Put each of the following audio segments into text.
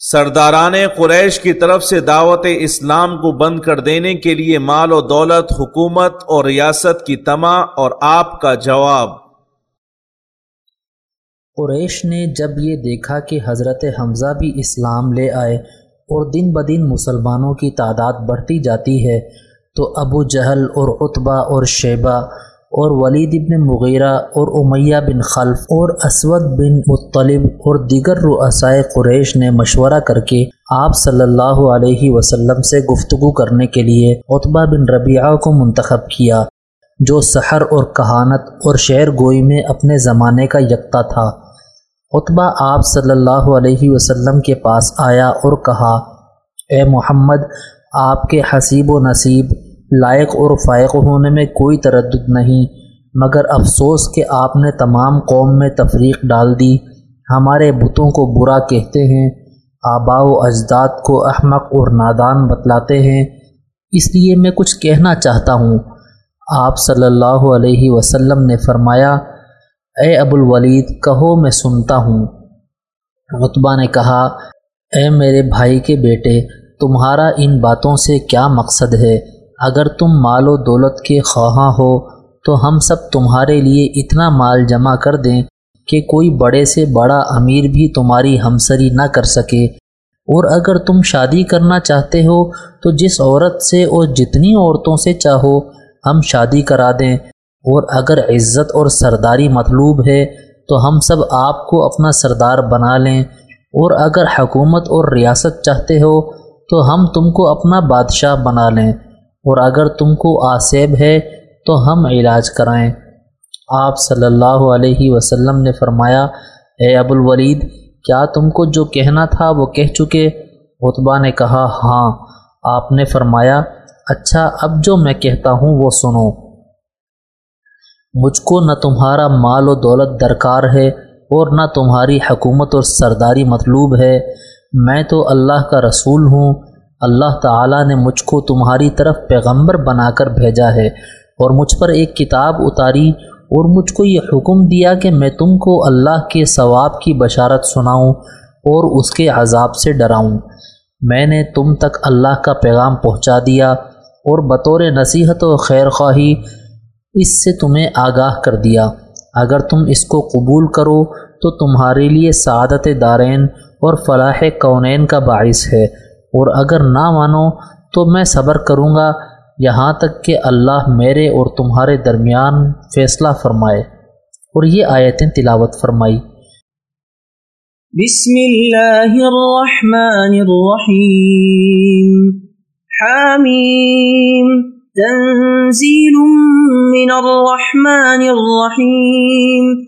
سرداران قریش کی طرف سے دعوت اسلام کو بند کر دینے کے لیے مال و دولت، حکومت اور ریاست کی تما اور آپ کا جواب۔ قریش نے جب یہ دیکھا کہ حضرت حمزہ بھی اسلام لے آئے اور دن بدن مسلمانوں کی تعداد بڑھتی جاتی ہے، تو ابو جہل اور اتبا اور شیبہ اور ولید بن مغیرہ اور امیہ بن خلف اور اسود بن مطلب اور دیگر رؤسائے قریش نے مشورہ کر کے آپ صلی اللہ علیہ وسلم سے گفتگو کرنے کے لیے اتبا بن ربیعہ کو منتخب کیا، جو سحر اور کہانت اور شعر گوئی میں اپنے زمانے کا یکتا تھا۔ اتبا آپ صلی اللہ علیہ وسلم کے پاس آیا اور کہا، اے محمد، آپ کے حسیب و نصیب لائق اور فائق ہونے میں کوئی تردد نہیں، مگر افسوس کہ آپ نے تمام قوم میں تفریق ڈال دی۔ ہمارے بتوں کو برا کہتے ہیں آبا و اجداد کو احمق اور نادان بتلاتے ہیں۔ اس لیے میں کچھ کہنا چاہتا ہوں۔ آپ صلی اللہ علیہ وسلم نے فرمایا، اے ابو الولید، کہو میں سنتا ہوں۔ رتبہ نے کہا، اے میرے بھائی کے بیٹے، تمہارا ان باتوں سے کیا مقصد ہے؟ اگر تم مال و دولت کے خواہاں ہو، تو ہم سب تمہارے لیے اتنا مال جمع کر دیں کہ کوئی بڑے سے بڑا امیر بھی تمہاری ہمسری نہ کر سکے۔ اور اگر تم شادی کرنا چاہتے ہو، تو جس عورت سے اور جتنی عورتوں سے چاہو، ہم شادی کرا دیں۔ اور اگر عزت اور سرداری مطلوب ہے، تو ہم سب آپ کو اپنا سردار بنا لیں۔ اور اگر حکومت اور ریاست چاہتے ہو، تو ہم تم کو اپنا بادشاہ بنا لیں۔ اور اگر تم کو آسیب ہے تو ہم علاج کرائیں۔ آپ صلی اللہ علیہ وسلم نے فرمایا، اے ابو الولید، کیا تم کو جو کہنا تھا وہ کہہ چکے؟ اتبا نے کہا ہاں۔ آپ نے فرمایا اچھا اب جو میں کہتا ہوں وہ سنو۔ مجھ کو نہ تمہارا مال و دولت درکار ہے اور نہ تمہاری حکومت اور سرداری مطلوب ہے۔ میں تو اللہ کا رسول ہوں۔ اللہ تعالیٰ نے مجھ کو تمہاری طرف پیغمبر بنا کر بھیجا ہے اور مجھ پر ایک کتاب اتاری اور مجھ کو یہ حکم دیا کہ میں تم کو اللہ کے ثواب کی بشارت سناؤں اور اس کے عذاب سے ڈراؤں۔ میں نے تم تک اللہ کا پیغام پہنچا دیا اور بطور نصیحت و خیر خواہی اس سے تمہیں آگاہ کر دیا۔ اگر تم اس کو قبول کرو تو تمہارے لیے سعادت دارین اور فلاح کونین کا باعث ہے۔ اور اگر نہ مانو تو میں صبر کروں گا، یہاں تک کہ اللہ میرے اور تمہارے درمیان فیصلہ فرمائے۔ اور یہ آیتیں تلاوت فرمائی۔ بسم اللہ الرحمن الرحیم۔ حامیم۔ تنزیل من الرحمن الرحیم۔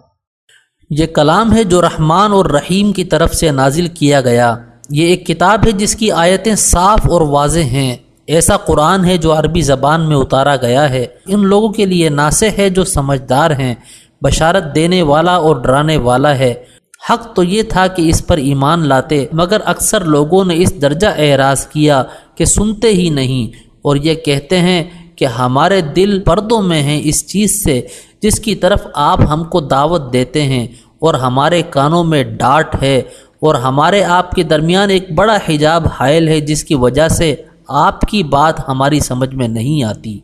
یہ کلام ہے جو رحمان اور رحیم کی طرف سے نازل کیا گیا۔ یہ ایک کتاب ہے جس کی آیتیں صاف اور واضح ہیں۔ ایسا قرآن ہے جو عربی زبان میں اتارا گیا ہے۔ ان لوگوں کے لیے ناسے ہے جو سمجھدار ہیں۔ بشارت دینے والا اور ڈرانے والا ہے۔ حق تو یہ تھا کہ اس پر ایمان لاتے، مگر اکثر لوگوں نے اس درجہ اعراض کیا کہ سنتے ہی نہیں۔ اور یہ کہتے ہیں کہ ہمارے دل پردوں میں ہیں اس چیز سے جس کی طرف آپ ہم کو دعوت دیتے ہیں اور ہمارے کانوں میں ڈاٹ ہے اور ہمارے آپ کے درمیان ایک بڑا حجاب حائل ہے جس کی وجہ سے آپ کی بات ہماری سمجھ میں نہیں آتی۔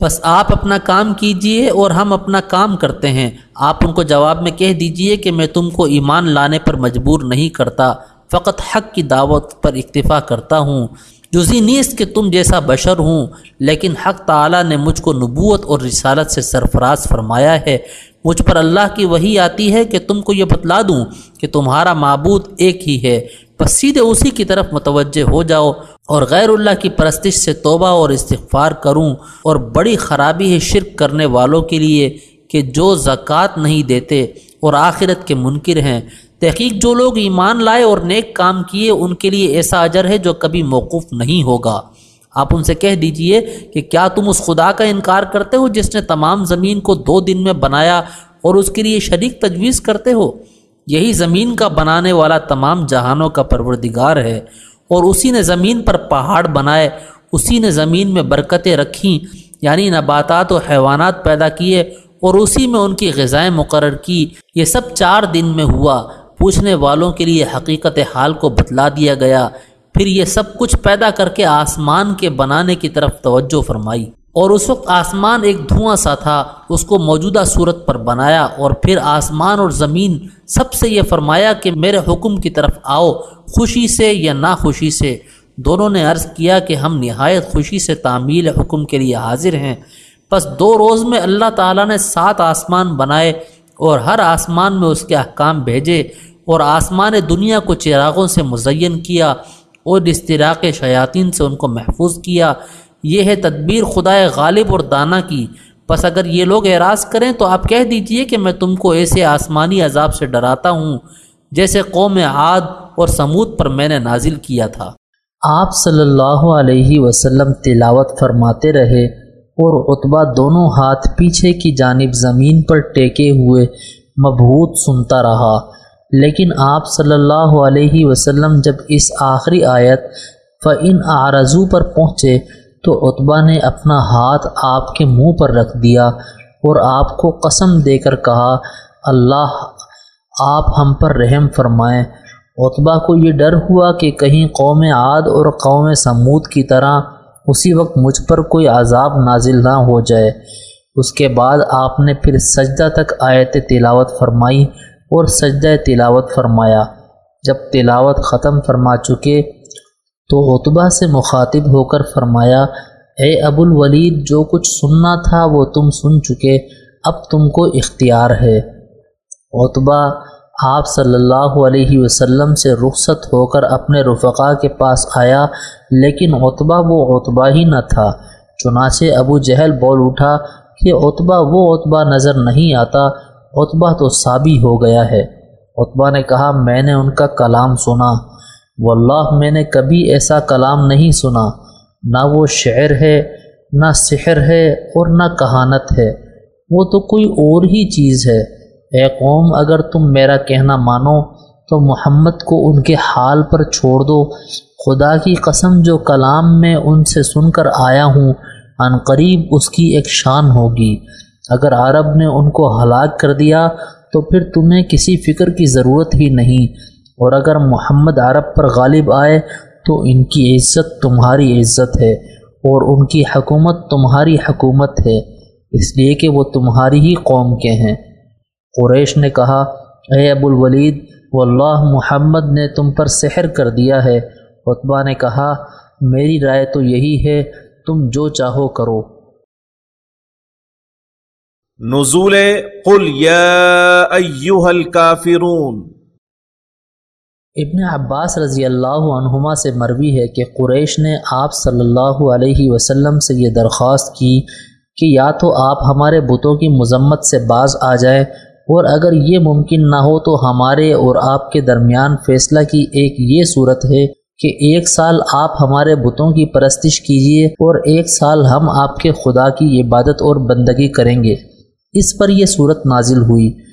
بس آپ اپنا کام کیجیے اور ہم اپنا کام کرتے ہیں۔ آپ ان کو جواب میں کہہ دیجیے کہ میں تم کو ایمان لانے پر مجبور نہیں کرتا، فقط حق کی دعوت پر اکتفا کرتا ہوں۔ جزی نیست کہ تم جیسا بشر ہوں، لیکن حق تعالیٰ نے مجھ کو نبوت اور رسالت سے سرفراز فرمایا ہے۔ مجھ پر اللہ کی وہی آتی ہے کہ تم کو یہ بتلا دوں کہ تمہارا معبود ایک ہی ہے۔ بس سیدھے اسی کی طرف متوجہ ہو جاؤ اور غیر اللہ کی پرستش سے توبہ اور استغفار کروں اور بڑی خرابی ہے شرک کرنے والوں کے لیے کہ جو زکوٰۃ نہیں دیتے اور آخرت کے منکر ہیں۔ تحقیق جو لوگ ایمان لائے اور نیک کام کیے، ان کے لیے ایسا اجر ہے جو کبھی موقف نہیں ہوگا۔ آپ ان سے کہہ دیجیے کہ کیا تم اس خدا کا انکار کرتے ہو جس نے تمام زمین کو دو دن میں بنایا اور اس کے لیے شریک تجویز کرتے ہو؟ یہی زمین کا بنانے والا تمام جہانوں کا پروردگار ہے اور اسی نے زمین پر پہاڑ بنائے، اسی نے زمین میں برکتیں رکھیں یعنی نباتات و حیوانات پیدا کیے اور اسی میں ان کی غذائیں مقرر کی۔ یہ سب چار دن میں ہوا۔ پوچھنے والوں کے لیے حقیقت حال کو بتلا دیا گیا۔ پھر یہ سب کچھ پیدا کر کے آسمان کے بنانے کی طرف توجہ فرمائی۔ اور اس وقت آسمان ایک دھواں سا تھا، اس کو موجودہ صورت پر بنایا۔ اور پھر آسمان اور زمین، سب سے یہ فرمایا کہ میرے حکم کی طرف آؤ، خوشی سے یا ناخوشی سے۔ دونوں نے عرض کیا کہ ہم نہایت خوشی سے تعمیل حکم کے لیے حاضر ہیں۔ بس دو روز میں اللہ تعالیٰ نے سات آسمان بنائے اور ہر آسمان میں اس کے احکام بھیجے۔ اور آسمان دنیا کو چراغوں سے مزین کیا اور استراق شیاطین سے ان کو محفوظ کیا۔ یہ ہے تدبیر خدا غالب اور دانہ کی۔ بس اگر یہ لوگ اعراض کریں تو آپ کہہ دیجیے کہ میں تم کو ایسے آسمانی عذاب سے ڈراتا ہوں جیسے قوم عاد اور سمود پر میں نے نازل کیا تھا۔ آپ صلی اللہ علیہ وسلم تلاوت فرماتے رہے اور اتبا دونوں ہاتھ پیچھے کی جانب زمین پر ٹیکے ہوئے مبہوت سنتا رہا۔ لیکن آپ صلی اللہ علیہ وسلم جب اس آخری آیت فعن آرزو پر پہنچے تو اتبا نے اپنا ہاتھ آپ کے منہ پر رکھ دیا اور آپ کو قسم دے کر کہا، اللہ، آپ ہم پر رحم فرمائیں۔ اتبا کو یہ ڈر ہوا کہ کہیں قوم عاد اور قوم سمود کی طرح اسی وقت مجھ پر کوئی عذاب نازل نہ ہو جائے۔ اس کے بعد آپ نے پھر سجدہ تک آیت تلاوت فرمائی۔ اور سجدہ تلاوت فرمایا۔ جب تلاوت ختم فرما چکے تو اتبا سے مخاطب ہو کر فرمایا، اے ابو الولید، جو کچھ سننا تھا وہ تم سن چکے، اب تم کو اختیار ہے۔ اتبا آپ صلی اللہ علیہ وسلم سے رخصت ہو کر اپنے رفقا کے پاس آیا، لیکن اتبا وہ اتبا ہی نہ تھا۔ چنانچہ ابو جہل بول اٹھا کہ اتبا وہ اتبا نظر نہیں آتا اتبا تو سابی ہو گیا ہے۔ اتبا نے کہا، میں نے ان کا کلام سنا۔ واللہ، میں نے کبھی ایسا کلام نہیں سنا۔ نہ وہ شعر ہے، نہ سحر ہے اور نہ کہانت ہے۔ وہ تو کوئی اور ہی چیز ہے۔ اے قوم، اگر تم میرا کہنا مانو، تو محمد کو ان کے حال پر چھوڑ دو۔ خدا کی قسم، جو کلام میں ان سے سن کر آیا ہوں، ان قریب اس کی ایک شان ہوگی۔ اگر عرب نے ان کو ہلاک کر دیا تو پھر تمہیں کسی فکر کی ضرورت ہی نہیں۔ اور اگر محمد عرب پر غالب آئے تو ان کی عزت تمہاری عزت ہے اور ان کی حکومت تمہاری حکومت ہے، اس لیے کہ وہ تمہاری ہی قوم کے ہیں۔ قریش نے کہا، اے ابو الولید، واللہ محمد نے تم پر سحر کر دیا ہے۔ اتبا نے کہا، میری رائے تو یہی ہے، تم جو چاہو کرو۔ نزول قل یا ایوہ الكافرون ابن عباس رضی اللہ عنہما سے مروی ہے کہ قریش نے آپ صلی اللہ علیہ وسلم سے یہ درخواست کی کہ یا تو آپ ہمارے بتوں کی مذمت سے باز آ جائے اور اگر یہ ممکن نہ ہو تو ہمارے اور آپ کے درمیان فیصلہ کی ایک یہ صورت ہے کہ ایک سال آپ ہمارے بتوں کی پرستش کیجیے اور ایک سال ہم آپ کے خدا کی عبادت اور بندگی کریں گے۔ اس پر یہ صورت نازل ہوئی۔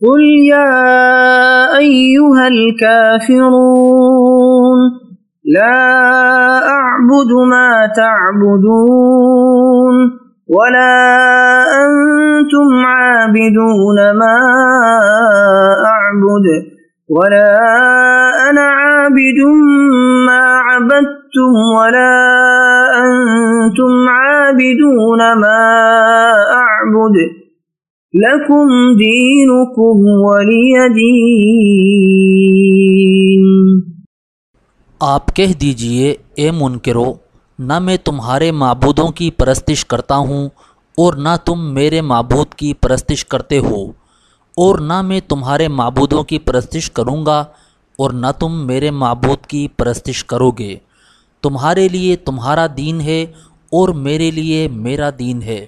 قل يا أيها الكافرون، لا أعبد ما تعبدون، ولا أنتم عابدون ما أعبد، ولا أنا عابد ما عبدتم، ولا أنتم عابدون ما أعبد. لکم دینکم ولی دین آپ کہہ دیجیے، اے منکرو، نہ میں تمہارے معبودوں کی پرستش کرتا ہوں اور نہ تم میرے معبود کی پرستش کرتے ہو، اور نہ میں تمہارے معبودوں کی پرستش کروں گا اور نہ تم میرے معبود کی پرستش کرو گے۔ تمہارے لیے تمہارا دین ہے اور میرے لیے میرا دین ہے۔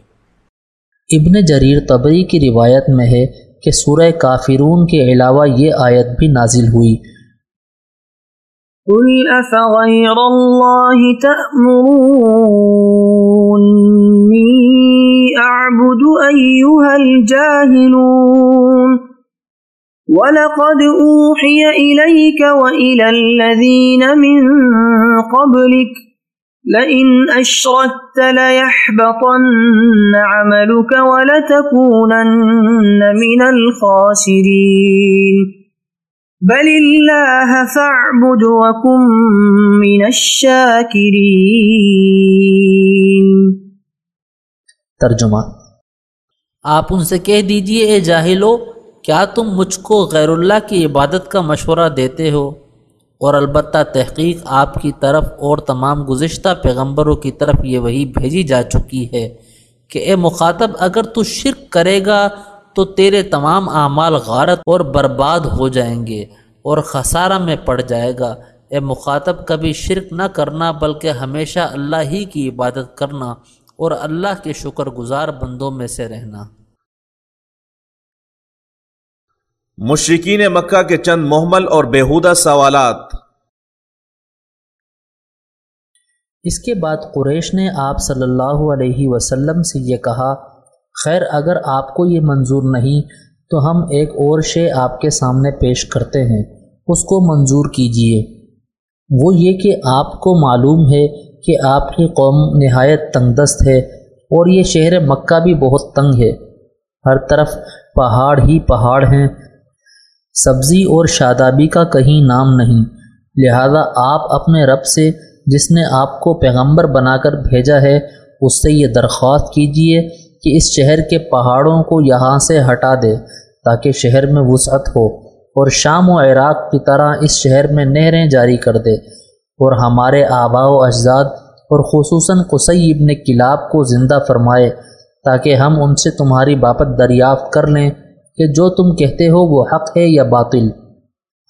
ابن جریر طبری کی روایت میں ہے کہ سورہ کافرون کے علاوہ یہ آیت بھی نازل ہوئی۔ قل افغیر اللہ تأمرونی اعبد ایوہ الجاہلون وَلَقَدْ أُوحِيَ إِلَيْكَ وَإِلَى الَّذِينَ مِن قَبْلِكَ لئن أشركت ليحبطن عملك ولتكونن من الخاسرين. بل الله فاعبد وكن من الشاكرين. ترجمہ آپ ان سے کہہ دیجیے اے جاہلو کیا تم مجھ کو غیر اللہ کی عبادت کا مشورہ دیتے ہو؟ اور البتہ تحقیق آپ کی طرف اور تمام گزشتہ پیغمبروں کی طرف یہ وہی بھیجی جا چکی ہے کہ اے مخاطب، اگر تو شرک کرے گا تو تیرے تمام اعمال غارت اور برباد ہو جائیں گے اور خسارہ میں پڑ جائے گا۔ اے مخاطب، کبھی شرک نہ کرنا بلکہ ہمیشہ اللہ ہی کی عبادت کرنا اور اللہ کے شکر گزار بندوں میں سے رہنا۔ مشرقین مکہ کے چند محمل اور بےحودہ سوالات۔ اس کے بعد قریش نے آپ صلی اللہ علیہ وسلم سے یہ کہا، خیر، اگر آپ کو یہ منظور نہیں، تو ہم ایک اور شے آپ کے سامنے پیش کرتے ہیں، اس کو منظور کیجیے۔ وہ یہ کہ آپ کو معلوم ہے کہ آپ کی قوم نہایت تنگ دست ہے اور یہ شہر مکہ بھی بہت تنگ ہے۔ ہر طرف پہاڑ ہی پہاڑ ہیں سبزی اور شادابی کا کہیں نام نہیں، لہذا آپ اپنے رب سے جس نے آپ کو پیغمبر بنا کر بھیجا ہے، اس سے یہ درخواست کیجیے کہ اس شہر کے پہاڑوں کو یہاں سے ہٹا دے تاکہ شہر میں وسعت ہو اور شام و عراق کی طرح اس شہر میں نہریں جاری کر دے اور ہمارے آبا و اجداد اور خصوصاً قصی ابن کلاب کو زندہ فرمائے تاکہ ہم ان سے تمہاری باپت دریافت کر لیں کہ جو تم کہتے ہو وہ حق ہے یا باطل۔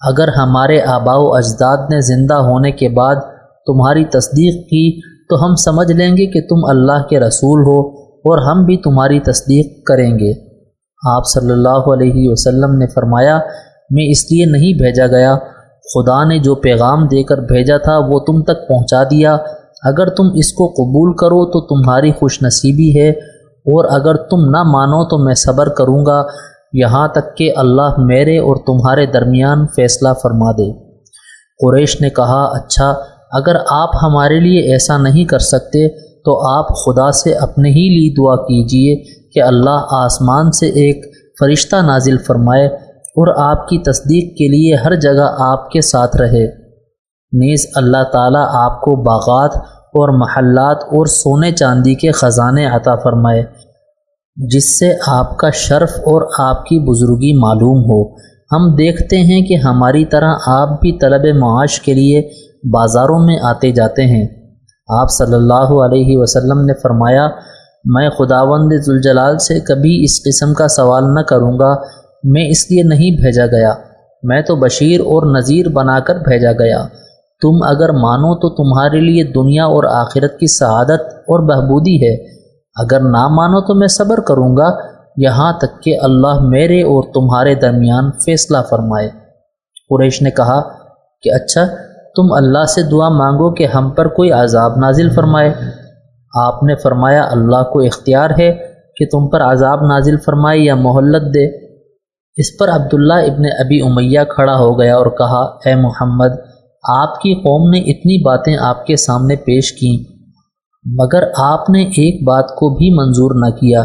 اگر ہمارے آبا و اجداد نے زندہ ہونے کے بعد تمہاری تصدیق کی، تو ہم سمجھ لیں گے کہ تم اللہ کے رسول ہو اور ہم بھی تمہاری تصدیق کریں گے۔ آپ صلی اللہ علیہ وسلم نے فرمایا، میں اس لیے نہیں بھیجا گیا۔ خدا نے جو پیغام دے کر بھیجا تھا، وہ تم تک پہنچا دیا۔ اگر تم اس کو قبول کرو، تو تمہاری خوش نصیبی ہے۔ اور اگر تم نہ مانو، تو میں صبر کروں گا۔ یہاں تک کہ اللہ میرے اور تمہارے درمیان فیصلہ فرما دے۔ قریش نے کہا اچھا اگر آپ ہمارے لیے ایسا نہیں کر سکتے، تو آپ خدا سے اپنے ہی لی دعا کیجیے کہ اللہ آسمان سے ایک فرشتہ نازل فرمائے اور آپ کی تصدیق کے لیے ہر جگہ آپ کے ساتھ رہے۔ نیز اللہ تعالیٰ آپ کو باغات اور محلات اور سونے چاندی کے خزانے عطا فرمائے۔ جس سے آپ کا شرف اور آپ کی بزرگی معلوم ہو۔ ہم دیکھتے ہیں کہ ہماری طرح آپ بھی طلب معاش کے لیے بازاروں میں آتے جاتے ہیں۔ آپ صلی اللہ علیہ وسلم نے فرمایا، میں خداوند ذوالجلال سے کبھی اس قسم کا سوال نہ کروں گا، میں اس لیے نہیں بھیجا گیا۔ میں تو بشیر اور نذیر بنا کر بھیجا گیا۔ تم اگر مانو تو تمہارے لیے دنیا اور آخرت کی سعادت اور بہبودی ہے۔ اگر نہ مانو تو میں صبر کروں گا۔ یہاں تک کہ اللہ میرے اور تمہارے درمیان فیصلہ فرمائے۔ قریش نے کہا کہ اچھا تم اللہ سے دعا مانگو کہ ہم پر کوئی عذاب نازل فرمائے۔ آپ نے فرمایا، اللہ کو اختیار ہے کہ تم پر عذاب نازل فرمائے یا محلت دے۔ اس پر عبداللہ ابن ابی امیہ کھڑا ہو گیا اور کہا، اے محمد، آپ کی قوم نے اتنی باتیں آپ کے سامنے پیش کیں۔ مگر آپ نے ایک بات کو بھی منظور نہ کیا۔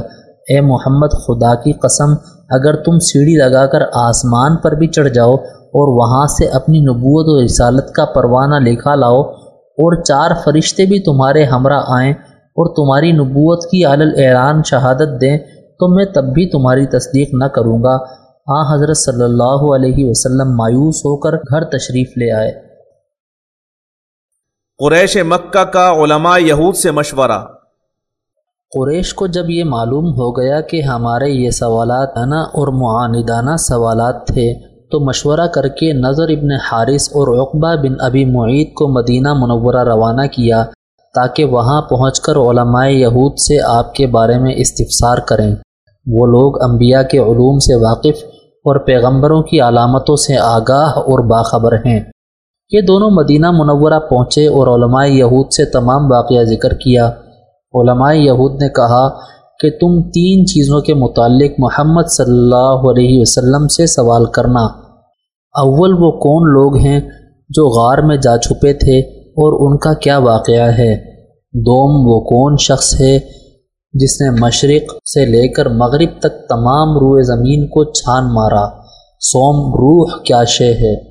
اے محمد، خدا کی قسم، اگر تم سیڑھی لگا کر آسمان پر بھی چڑھ جاؤ اور وہاں سے اپنی نبوت و رسالت کا پروانہ لکھا لاؤ اور چار فرشتے بھی تمہارے ہمراہ آئیں اور تمہاری نبوت کی علل اعلان شہادت دیں، تو میں تب بھی تمہاری تصدیق نہ کروں گا۔ آ حضرت صلی اللہ علیہ وسلم مایوس ہو کر گھر تشریف لے آئے۔ قریش مکہ کا علماء یہود سے مشورہ۔ قریش کو جب یہ معلوم ہو گیا کہ ہمارے یہ سوالات انا اور معاندانہ سوالات تھے، تو مشورہ کر کے نظر ابن حارث اور عقبہ بن ابی معید کو مدینہ منورہ روانہ کیا، تاکہ وہاں پہنچ کر علماء یہود سے آپ کے بارے میں استفسار کریں۔ وہ لوگ انبیاء کے علوم سے واقف اور پیغمبروں کی علامتوں سے آگاہ اور باخبر ہیں۔ یہ دونوں مدینہ منورہ پہنچے اور علماء یہود سے تمام واقعہ ذکر کیا۔ علماء یہود نے کہا کہ تم تین چیزوں کے متعلق محمد صلی اللہ علیہ وسلم سے سوال کرنا۔ اول وہ کون لوگ ہیں جو غار میں جا چھپے تھے اور ان کا کیا واقعہ ہے۔ دوم وہ کون شخص ہے جس نے مشرق سے لے کر مغرب تک تمام روئے زمین کو چھان مارا۔ سوم روح کیا شے ہے۔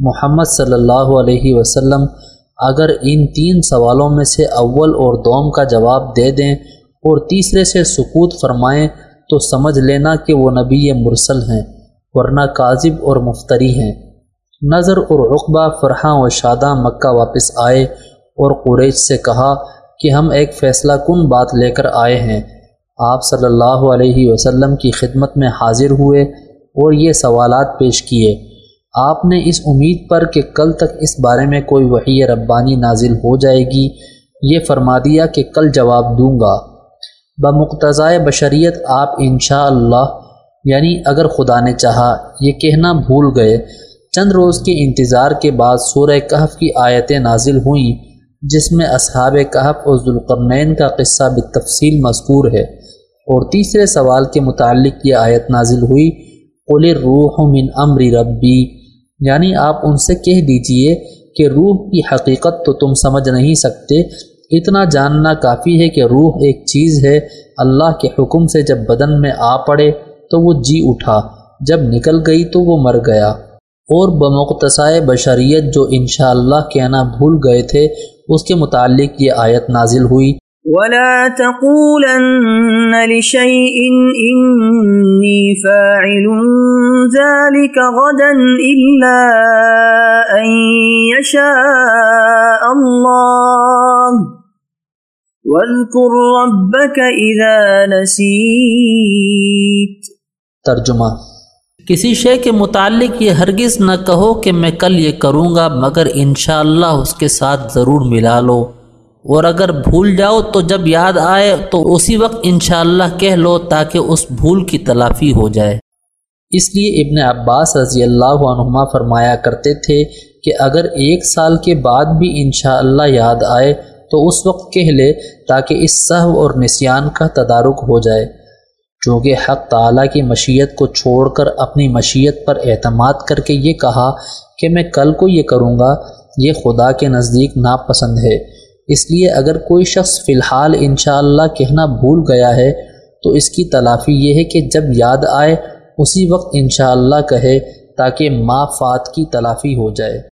محمد صلی اللہ علیہ وسلم، اگر ان تین سوالوں میں سے اول اور دوم کا جواب دے دیں اور تیسرے سے سکوت فرمائیں، تو سمجھ لینا کہ وہ نبی مرسل ہیں، ورنہ کاذب اور مفتری ہیں۔ نظر اور رقبہ فرحاں و شادہ مکہ واپس آئے اور قریش سے کہا کہ ہم ایک فیصلہ کن بات لے کر آئے ہیں۔ آپ صلی اللہ علیہ وسلم کی خدمت میں حاضر ہوئے اور یہ سوالات پیش کیے۔ آپ نے اس امید پر کہ کل تک اس بارے میں کوئی وحی ربانی نازل ہو جائے گی، یہ فرما دیا کہ کل جواب دوں گا۔ بمقتضۂ بشریت آپ انشاءاللہ اللہ یعنی اگر خدا نے چاہا، یہ کہنا بھول گئے۔ چند روز کے انتظار کے بعد سورہ کہف کی آیتیں نازل ہوئیں، جس میں اصحاب کہف اور ذوالقرنین کا قصہ بالتفصیل مذکور ہے۔ اور تیسرے سوال کے متعلق یہ آیت نازل ہوئی، قل روح من امر ربی یعنی آپ ان سے کہہ دیجیے کہ روح کی حقیقت تو تم سمجھ نہیں سکتے، اتنا جاننا کافی ہے کہ روح ایک چیز ہے، اللہ کے حکم سے جب بدن میں آ پڑے تو وہ جی اٹھا، جب نکل گئی تو وہ مر گیا۔ اور بمقتصۂ بشریت جو انشاءاللہ کہنا بھول گئے تھے، اس کے متعلق یہ آیت نازل ہوئی۔ ولا تقولن لشيء إني فاعل ذلك غدا إلا أن يشاء الله واذكر ربك إذا نسيت ترجمہ۔ کسی شے کے متعلق یہ ہرگز نہ کہو کہ میں کل یہ کروں گا، مگر انشاءاللہ اس کے ساتھ ضرور ملا لو۔ اور اگر بھول جاؤ تو جب یاد آئے تو اسی وقت انشاءاللہ کہہ لو تاکہ اس بھول کی تلافی ہو جائے۔ اس لیے ابن عباس رضی اللہ عنہما فرمایا کرتے تھے کہ اگر ایک سال کے بعد بھی انشاءاللہ یاد آئے تو اس وقت کہہ لے تاکہ اس سہو اور نسیان کا تدارک ہو جائے۔ چونکہ حق تعالیٰ کی مشیت کو چھوڑ کر اپنی مشیت پر اعتماد کر کے یہ کہا کہ میں کل کو یہ کروں گا، یہ خدا کے نزدیک ناپسند ہے۔ اس لیے اگر کوئی شخص فی الحال انشاءاللہ کہنا بھول گیا ہے، تو اس کی تلافی یہ ہے کہ جب یاد آئے، اسی وقت انشاءاللہ کہے تاکہ ما فات کی تلافی ہو جائے۔